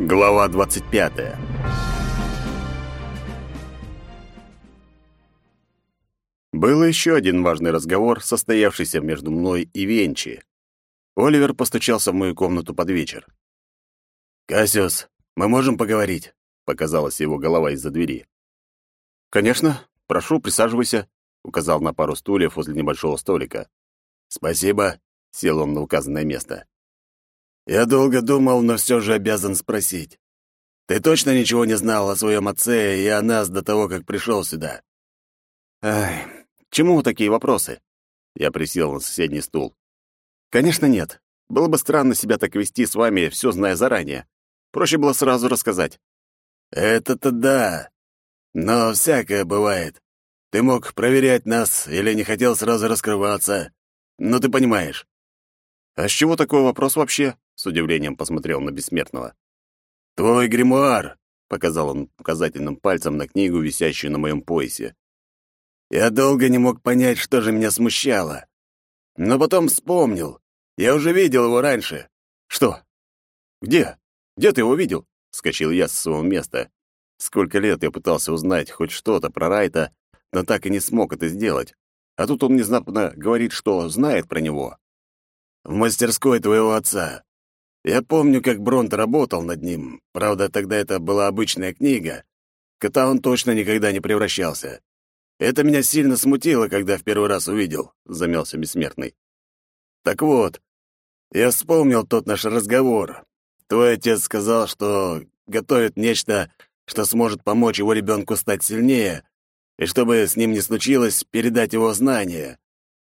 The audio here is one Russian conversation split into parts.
Глава 25. Был еще один важный разговор, состоявшийся между мной и Венчи. Оливер постучался в мою комнату под вечер. «Кассиус, мы можем поговорить?» — показалась его голова из-за двери. «Конечно. Прошу, присаживайся», — указал на пару стульев возле небольшого столика. «Спасибо», — сел он на указанное место. Я долго думал, но все же обязан спросить. Ты точно ничего не знал о своем отце и о нас до того, как пришел сюда? Ай, чему такие вопросы? Я присел на соседний стул. Конечно, нет. Было бы странно себя так вести с вами, все зная заранее. Проще было сразу рассказать. Это-то да. Но всякое бывает. Ты мог проверять нас или не хотел сразу раскрываться. Но ты понимаешь. А с чего такой вопрос вообще? С удивлением посмотрел на бессмертного. «Твой гримуар!» — показал он указательным пальцем на книгу, висящую на моем поясе. «Я долго не мог понять, что же меня смущало. Но потом вспомнил. Я уже видел его раньше». «Что? Где? Где ты его видел?» — вскочил я с своего места. Сколько лет я пытался узнать хоть что-то про Райта, но так и не смог это сделать. А тут он внезапно говорит, что знает про него. «В мастерской твоего отца. Я помню, как Бронт работал над ним. Правда, тогда это была обычная книга. Кота он точно никогда не превращался. Это меня сильно смутило, когда в первый раз увидел, — замялся бессмертный. Так вот, я вспомнил тот наш разговор. Твой отец сказал, что готовит нечто, что сможет помочь его ребенку стать сильнее, и чтобы с ним не случилось, передать его знания.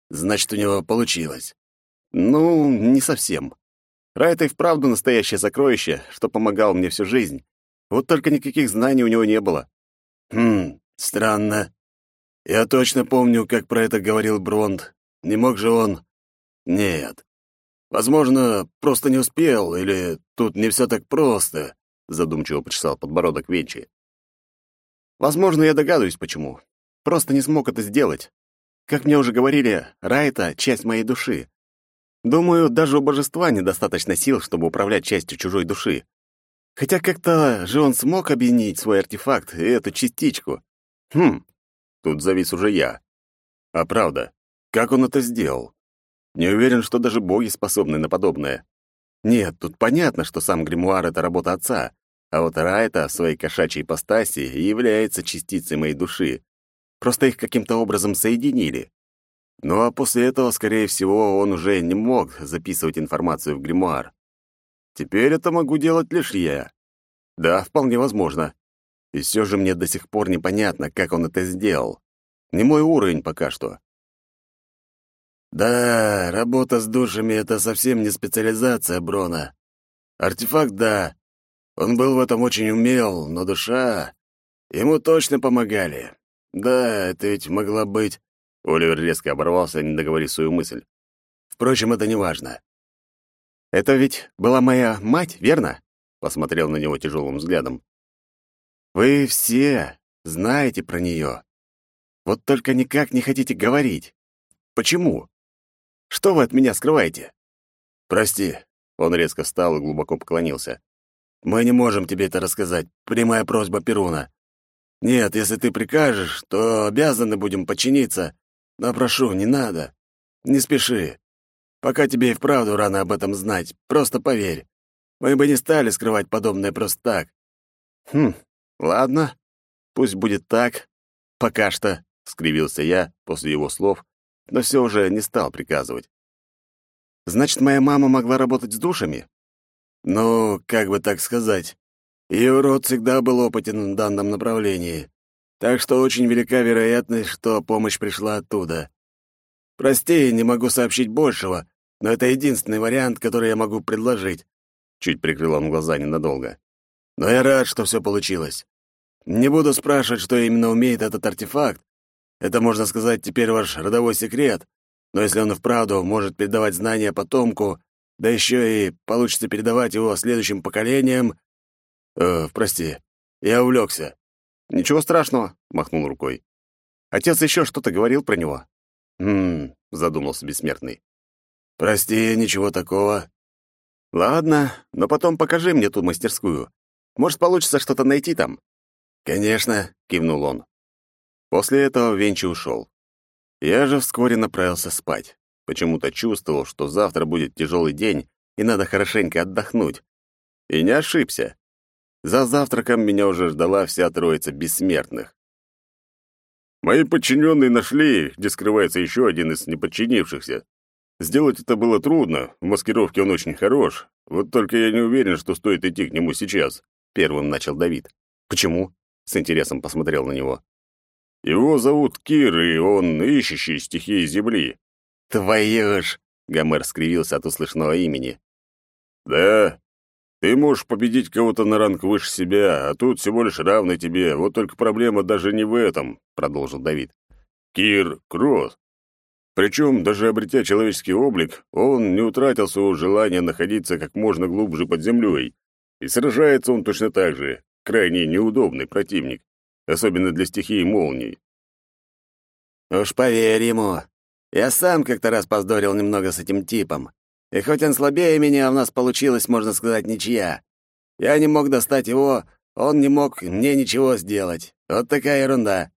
Значит, у него получилось. Ну, не совсем. Райт и вправду настоящее сокровище, что помогал мне всю жизнь. Вот только никаких знаний у него не было. Хм, странно. Я точно помню, как про это говорил Бронт. Не мог же он... Нет. Возможно, просто не успел, или тут не все так просто, задумчиво почесал подбородок Венчи. Возможно, я догадываюсь, почему. Просто не смог это сделать. Как мне уже говорили, Райта — часть моей души. Думаю, даже у божества недостаточно сил, чтобы управлять частью чужой души. Хотя как-то же он смог объединить свой артефакт и эту частичку. Хм, тут завис уже я. А правда, как он это сделал? Не уверен, что даже боги способны на подобное. Нет, тут понятно, что сам гримуар — это работа отца, а вот Райта в своей кошачьей ипостаси является частицей моей души. Просто их каким-то образом соединили. Ну а после этого, скорее всего, он уже не мог записывать информацию в гримуар. Теперь это могу делать лишь я. Да, вполне возможно. И все же мне до сих пор непонятно, как он это сделал. Не мой уровень пока что. Да, работа с душами — это совсем не специализация Брона. Артефакт — да. Он был в этом очень умел, но душа... Ему точно помогали. Да, это ведь могла быть Оливер резко оборвался, не договорив свою мысль. Впрочем, это не важно. «Это ведь была моя мать, верно?» — посмотрел на него тяжелым взглядом. «Вы все знаете про нее. Вот только никак не хотите говорить. Почему? Что вы от меня скрываете?» «Прости», — он резко встал и глубоко поклонился. «Мы не можем тебе это рассказать. Прямая просьба Перуна. Нет, если ты прикажешь, то обязаны будем подчиниться, но прошу, не надо. Не спеши. Пока тебе и вправду рано об этом знать. Просто поверь. Мы бы не стали скрывать подобное просто так. Хм, ладно. Пусть будет так. Пока что, — скривился я после его слов, но все уже не стал приказывать. Значит, моя мама могла работать с душами? Ну, как бы так сказать. Ее род всегда был опытен в данном направлении. Так что очень велика вероятность, что помощь пришла оттуда. Прости, не могу сообщить большего, но это единственный вариант, который я могу предложить. Чуть прикрыл он глаза ненадолго. Но я рад, что все получилось. Не буду спрашивать, что именно умеет этот артефакт. Это, можно сказать, теперь ваш родовой секрет. Но если он вправду может передавать знания потомку, да еще и получится передавать его следующим поколениям... Э, прости, я увлекся. «Ничего страшного», — махнул рукой. «Отец еще что-то говорил про него?» «Хм...» — задумался бессмертный. «Прости, ничего такого». «Ладно, но потом покажи мне ту мастерскую. Может, получится что-то найти там?» «Конечно», — кивнул он. После этого Венчи ушел. Я же вскоре направился спать. Почему-то чувствовал, что завтра будет тяжелый день, и надо хорошенько отдохнуть. И не ошибся. За завтраком меня уже ждала вся троица бессмертных. Мои подчиненные нашли, где скрывается еще один из неподчинившихся. Сделать это было трудно, в маскировке он очень хорош. Вот только я не уверен, что стоит идти к нему сейчас. Первым начал Давид. Почему? С интересом посмотрел на него. Его зовут Кир, и он ищущий стихии Земли. Твою ж! Гомер скривился от услышанного имени. Да, ты можешь победить кого-то на ранг выше себя, а тут всего лишь равный тебе. Вот только проблема даже не в этом, продолжил Давид. Кир Кросс. Причем, даже обретя человеческий облик, он не утратил своего желания находиться как можно глубже под землей. И сражается он точно так же. Крайне неудобный противник, особенно для стихии молний. «Уж поверь ему. Я сам как-то раз поздорил немного с этим типом. И хоть он слабее меня, у нас получилось, можно сказать, ничья. Я не мог достать его, он не мог мне ничего сделать. Вот такая ерунда».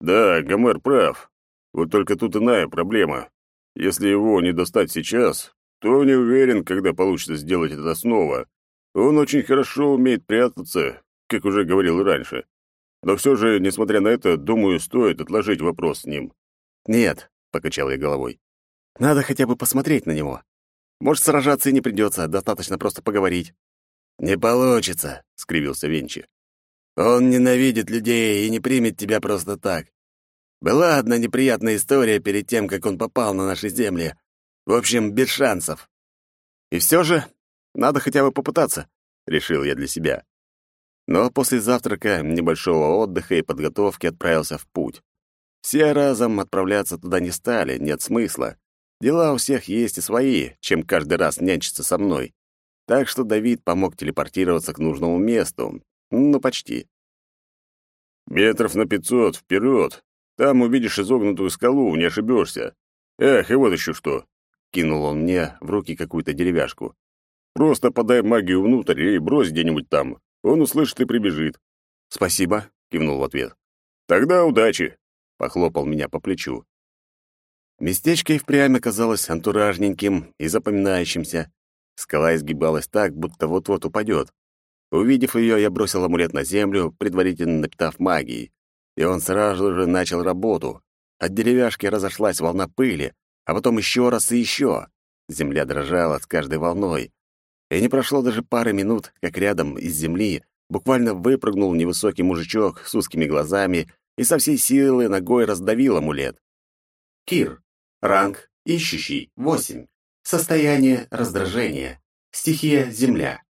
«Да, Гомер прав. Вот только тут иная проблема. Если его не достать сейчас, то не уверен, когда получится сделать это снова. Он очень хорошо умеет прятаться, как уже говорил раньше. Но все же, несмотря на это, думаю, стоит отложить вопрос с ним». «Нет», — покачал я головой. «Надо хотя бы посмотреть на него. Может, сражаться и не придется, достаточно просто поговорить». «Не получится», — скривился Венчи. «Он ненавидит людей и не примет тебя просто так. Была одна неприятная история перед тем, как он попал на наши земли. В общем, без шансов». «И все же, надо хотя бы попытаться», — решил я для себя. Но после завтрака, небольшого отдыха и подготовки отправился в путь. Все разом отправляться туда не стали, нет смысла. Дела у всех есть и свои, чем каждый раз нянчиться со мной. Так что Давид помог телепортироваться к нужному месту. Ну, почти. «Метров на пятьсот, вперед! Там увидишь изогнутую скалу, не ошибешься. Эх, и вот еще что!» Кинул он мне в руки какую-то деревяшку. «Просто подай магию внутрь и брось где-нибудь там. Он услышит и прибежит». «Спасибо», — кивнул в ответ. «Тогда удачи», — похлопал меня по плечу. Местечко и впрямь оказалось антуражненьким и запоминающимся. Скала изгибалась так, будто вот-вот упадет. Увидев ее, я бросил амулет на землю, предварительно напитав магией. И он сразу же начал работу. От деревяшки разошлась волна пыли, а потом еще раз и еще. Земля дрожала с каждой волной. И не прошло даже пары минут, как рядом из земли буквально выпрыгнул невысокий мужичок с узкими глазами и со всей силы ногой раздавил амулет. Кир. Ранг ищущий 8. Состояние раздражения. Стихия земля.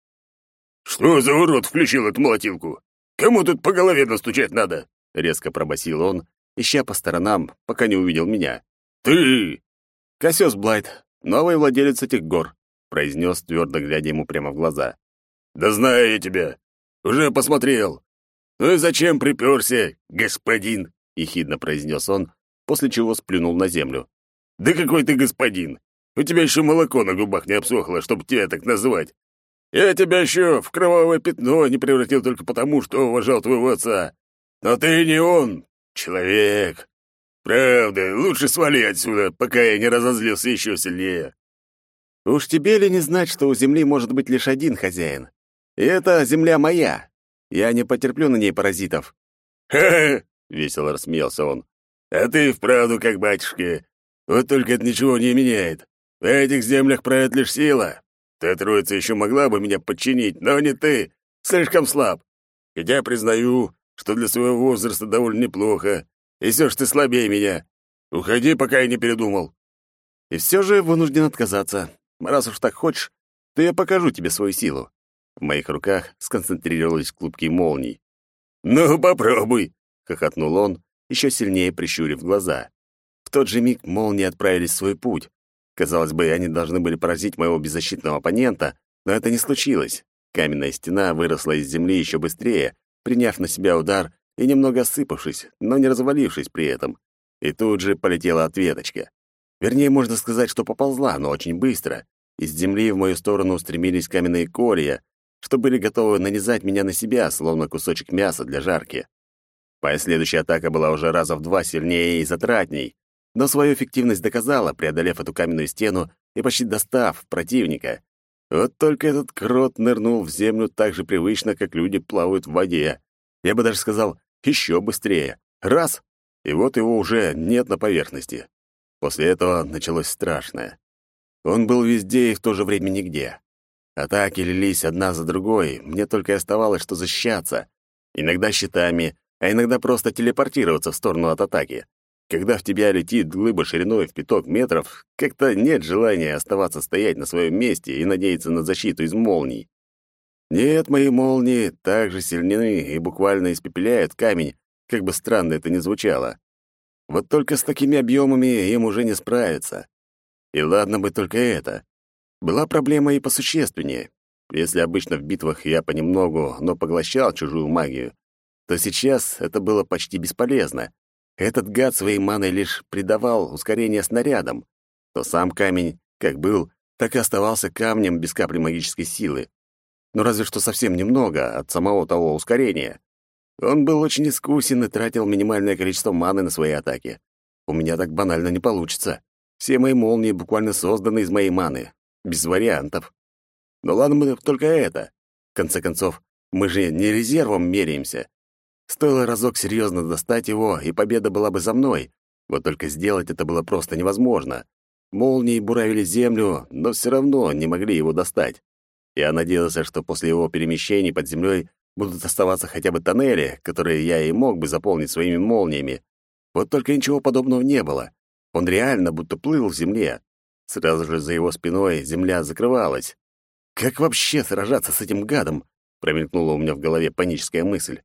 Что за урод включил эту молотилку? Кому тут по голове настучать надо? резко пробасил он, ища по сторонам, пока не увидел меня. Ты! Косёс Блайт, новый владелец этих гор, произнес, твердо глядя ему прямо в глаза. Да знаю я тебя. Уже посмотрел. Ну и зачем приперся, господин? ехидно произнес он, после чего сплюнул на землю. «Да какой ты господин! У тебя еще молоко на губах не обсохло, чтобы тебя так называть. Я тебя еще в кровавое пятно не превратил только потому, что уважал твоего отца. Но ты не он, человек. Правда, лучше свали отсюда, пока я не разозлился еще сильнее». «Уж тебе ли не знать, что у земли может быть лишь один хозяин? И это земля моя. Я не потерплю на ней паразитов». «Ха-ха!» — весело рассмеялся он. «А ты вправду как батюшка. Вот только это ничего не меняет. В этих землях правит лишь сила. Та троица еще могла бы меня подчинить, но не ты. Слишком слаб. Хотя признаю, что для своего возраста довольно неплохо. И все ж ты слабее меня. Уходи, пока я не передумал». И все же вынужден отказаться. Раз уж так хочешь, то я покажу тебе свою силу. В моих руках сконцентрировались клубки молний. «Ну, попробуй!» — хохотнул он, еще сильнее прищурив глаза. Тот же миг молнии отправились в свой путь. Казалось бы, они должны были поразить моего беззащитного оппонента, но это не случилось. Каменная стена выросла из земли еще быстрее, приняв на себя удар и немного осыпавшись, но не развалившись при этом. И тут же полетела ответочка. Вернее, можно сказать, что поползла, но очень быстро. Из земли в мою сторону устремились каменные колья, что были готовы нанизать меня на себя, словно кусочек мяса для жарки. Моя следующая атака была уже раза в два сильнее и затратней, но свою эффективность доказала, преодолев эту каменную стену и почти достав противника. Вот только этот крот нырнул в землю так же привычно, как люди плавают в воде. Я бы даже сказал, еще быстрее. Раз — и вот его уже нет на поверхности. После этого началось страшное. Он был везде и в то же время нигде. Атаки лились одна за другой, мне только и оставалось, что защищаться. Иногда щитами, а иногда просто телепортироваться в сторону от атаки. Когда в тебя летит глыба шириной в пяток метров, как-то нет желания оставаться стоять на своем месте и надеяться на защиту из молний. Нет, мои молнии так же сильны и буквально испепеляют камень, как бы странно это ни звучало. Вот только с такими объемами им уже не справиться. И ладно бы только это. Была проблема и посущественнее. Если обычно в битвах я понемногу, но поглощал чужую магию, то сейчас это было почти бесполезно. Этот гад своей маной лишь придавал ускорение снарядам. То сам камень, как был, так и оставался камнем без капли магической силы. Но разве что совсем немного от самого того ускорения. Он был очень искусен и тратил минимальное количество маны на свои атаки. У меня так банально не получится. Все мои молнии буквально созданы из моей маны. Без вариантов. Но ладно мы только это. В конце концов, мы же не резервом меряемся. Стоило разок серьезно достать его, и победа была бы за мной. Вот только сделать это было просто невозможно. Молнии буравили землю, но все равно не могли его достать. Я надеялся, что после его перемещений под землей будут оставаться хотя бы тоннели, которые я и мог бы заполнить своими молниями. Вот только ничего подобного не было. Он реально будто плыл в земле. Сразу же за его спиной земля закрывалась. «Как вообще сражаться с этим гадом?» — промелькнула у меня в голове паническая мысль.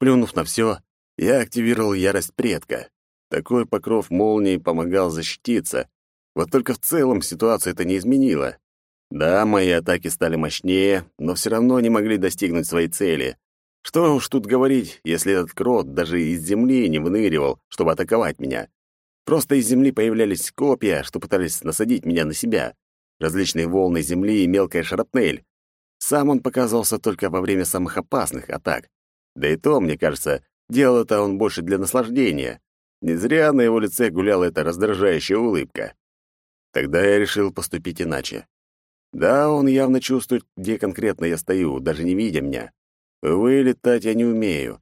Плюнув на все, я активировал ярость предка. Такой покров молнии помогал защититься. Вот только в целом ситуацию это не изменило. Да, мои атаки стали мощнее, но все равно не могли достигнуть своей цели. Что уж тут говорить, если этот крот даже из земли не выныривал, чтобы атаковать меня. Просто из земли появлялись копья, что пытались насадить меня на себя. Различные волны земли и мелкая шрапнель. Сам он показывался только во время самых опасных атак. Да и то, мне кажется, делал это он больше для наслаждения. Не зря на его лице гуляла эта раздражающая улыбка. Тогда я решил поступить иначе. Да, он явно чувствует, где конкретно я стою, даже не видя меня. Увы, летать я не умею.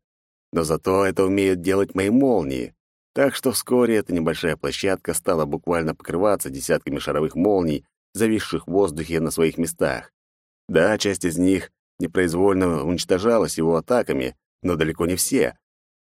Но зато это умеют делать мои молнии. Так что вскоре эта небольшая площадка стала буквально покрываться десятками шаровых молний, зависших в воздухе на своих местах. Да, часть из них непроизвольно уничтожалась его атаками, но далеко не все.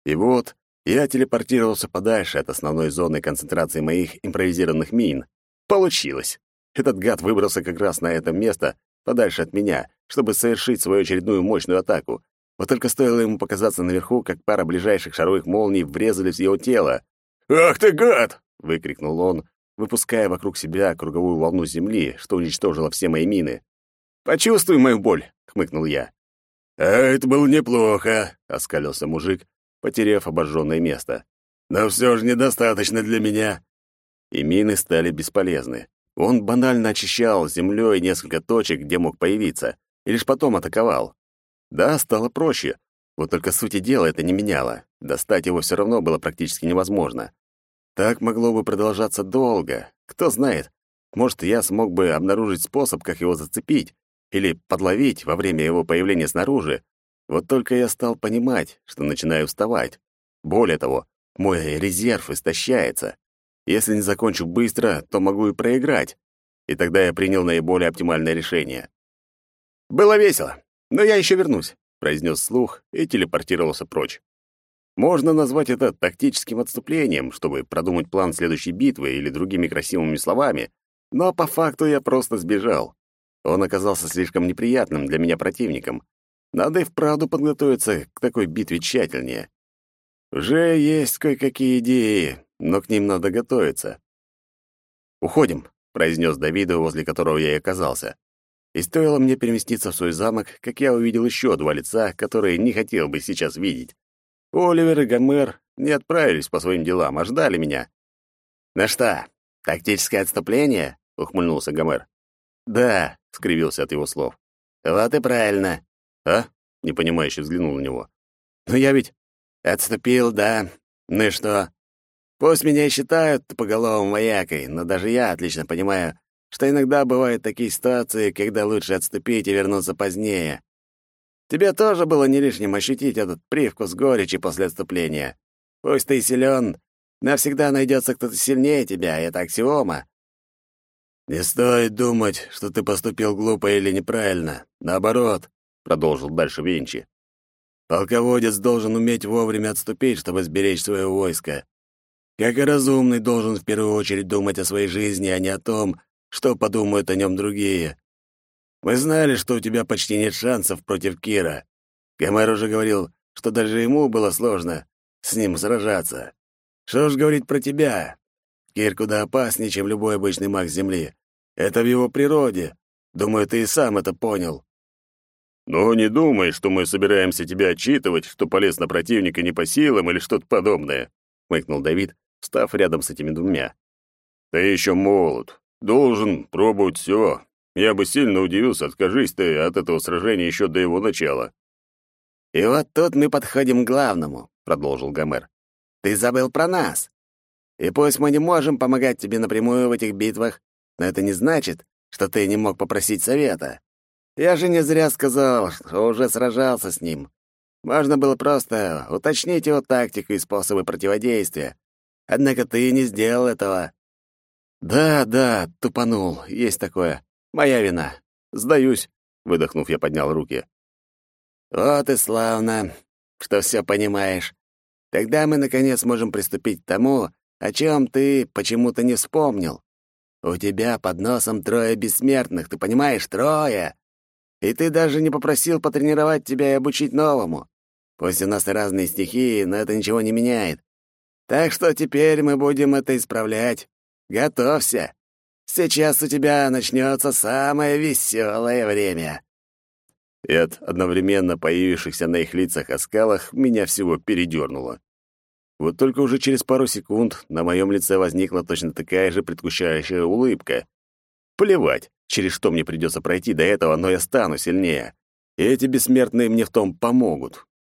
И вот я телепортировался подальше от основной зоны концентрации моих импровизированных мин. Получилось! Этот гад выбрался как раз на это место, подальше от меня, чтобы совершить свою очередную мощную атаку. Вот только стоило ему показаться наверху, как пара ближайших шаровых молний врезались в его тело. «Ах ты, гад!» — выкрикнул он, выпуская вокруг себя круговую волну земли, что уничтожило все мои мины. «Почувствуй мою боль!» — хмыкнул я. «А это было неплохо», — оскалился мужик, потеряв обожженное место. «Но все же недостаточно для меня». И мины стали бесполезны. Он банально очищал землей несколько точек, где мог появиться, и лишь потом атаковал. Да, стало проще, вот только сути дела это не меняло. Достать его все равно было практически невозможно. Так могло бы продолжаться долго. Кто знает, может, я смог бы обнаружить способ, как его зацепить или подловить во время его появления снаружи. Вот только я стал понимать, что начинаю вставать. Более того, мой резерв истощается. Если не закончу быстро, то могу и проиграть. И тогда я принял наиболее оптимальное решение. «Было весело, но я еще вернусь», — произнес слух и телепортировался прочь. Можно назвать это тактическим отступлением, чтобы продумать план следующей битвы или другими красивыми словами, но по факту я просто сбежал. Он оказался слишком неприятным для меня противником. Надо и вправду подготовиться к такой битве тщательнее. Уже есть кое-какие идеи, но к ним надо готовиться. «Уходим», — произнес Давиду, возле которого я и оказался. И стоило мне переместиться в свой замок, как я увидел еще два лица, которые не хотел бы сейчас видеть. Оливер и Гомер не отправились по своим делам, а ждали меня. «Ну что, тактическое отступление?» — ухмыльнулся Гомер. «Да», — скривился от его слов. Вот и правильно. А? Непонимающе взглянул на него. Ну я ведь отступил, да. Ну и что? Пусть меня и считают тупоголовым воякой, но даже я отлично понимаю, что иногда бывают такие ситуации, когда лучше отступить и вернуться позднее. Тебе тоже было не лишним ощутить этот привкус горечи после отступления. Пусть ты силен, навсегда найдется кто-то сильнее тебя, это аксиома. «Не стоит думать, что ты поступил глупо или неправильно. Наоборот», — продолжил дальше Винчи. «Полководец должен уметь вовремя отступить, чтобы сберечь свое войско. Как и разумный должен в первую очередь думать о своей жизни, а не о том, что подумают о нем другие. Мы знали, что у тебя почти нет шансов против Кира. Гомер уже говорил, что даже ему было сложно с ним сражаться. Что ж говорить про тебя? Кир куда опаснее, чем любой обычный маг Земли. Это в его природе. Думаю, ты и сам это понял. Но не думай, что мы собираемся тебя отчитывать, что полез на противника не по силам или что-то подобное, хмыкнул Давид, став рядом с этими двумя. Ты еще молод, должен пробовать все. Я бы сильно удивился, откажись ты от этого сражения еще до его начала. И вот тут мы подходим к главному, продолжил Гомер. Ты забыл про нас. И пусть мы не можем помогать тебе напрямую в этих битвах, но это не значит, что ты не мог попросить совета. Я же не зря сказал, что уже сражался с ним. Можно было просто уточнить его тактику и способы противодействия. Однако ты не сделал этого. Да, да, тупанул, есть такое. Моя вина. Сдаюсь, выдохнув, я поднял руки. Вот и славно, что все понимаешь. Тогда мы наконец можем приступить к тому, о чем ты почему-то не вспомнил. У тебя под носом трое бессмертных, ты понимаешь, трое. И ты даже не попросил потренировать тебя и обучить новому. Пусть у нас разные стихии, но это ничего не меняет. Так что теперь мы будем это исправлять. Готовься. Сейчас у тебя начнется самое веселое время. И от одновременно появившихся на их лицах оскалах меня всего передернуло. Вот только уже через пару секунд на моем лице возникла точно такая же предвкушающая улыбка. Плевать, через что мне придется пройти до этого, но я стану сильнее. И эти бессмертные мне в том помогут.